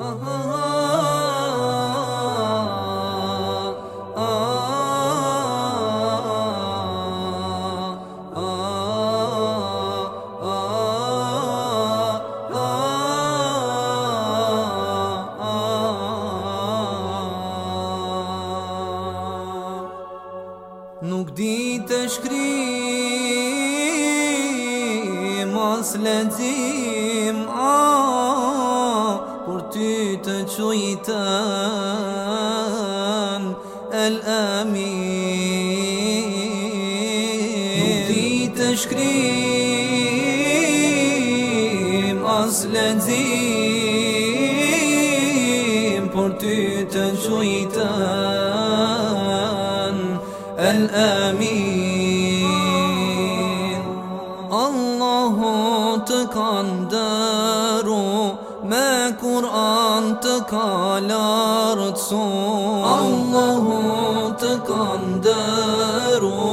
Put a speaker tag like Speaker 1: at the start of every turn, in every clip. Speaker 1: For your good how am I supposed oh. Nuk dihi te kërim, as Për ty të qujtan, el amin Për ty të shkrim, as le dzim ty të qujtan, el amin Allahu të kanë dëru me ku kalalar son Allah'u tıkan deru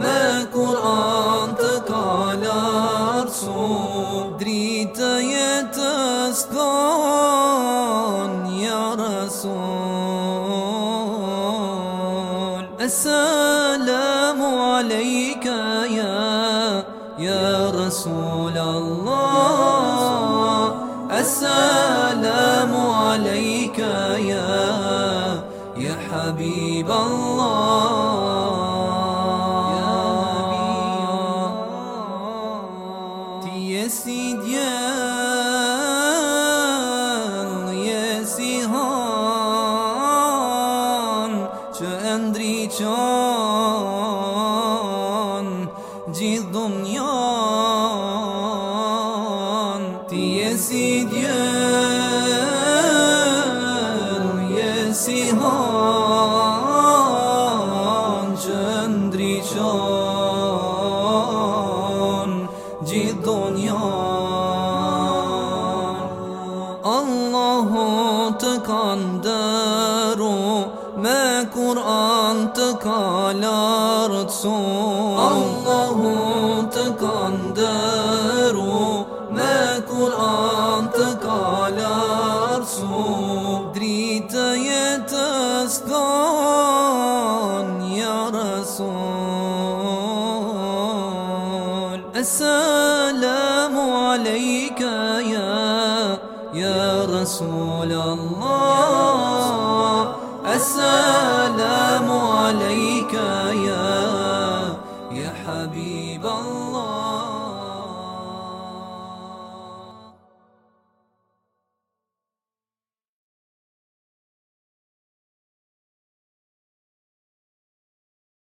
Speaker 1: me Kur'an tıkalar son Drita yetestan ya Resul Esselamu aleyke ya Ya Resul Allah Esselamu عليك يا يا حبيب الله يا نبي سيد يا يا سيهان شو أندري شون جي الدنيا يا سيد يا sihan qëndri qon Gjithë donjan Allahu të kanë Me Kur'an të ka lartëson Allahu të kanë السلام عليك يا يا رسول الله السلام عليك يا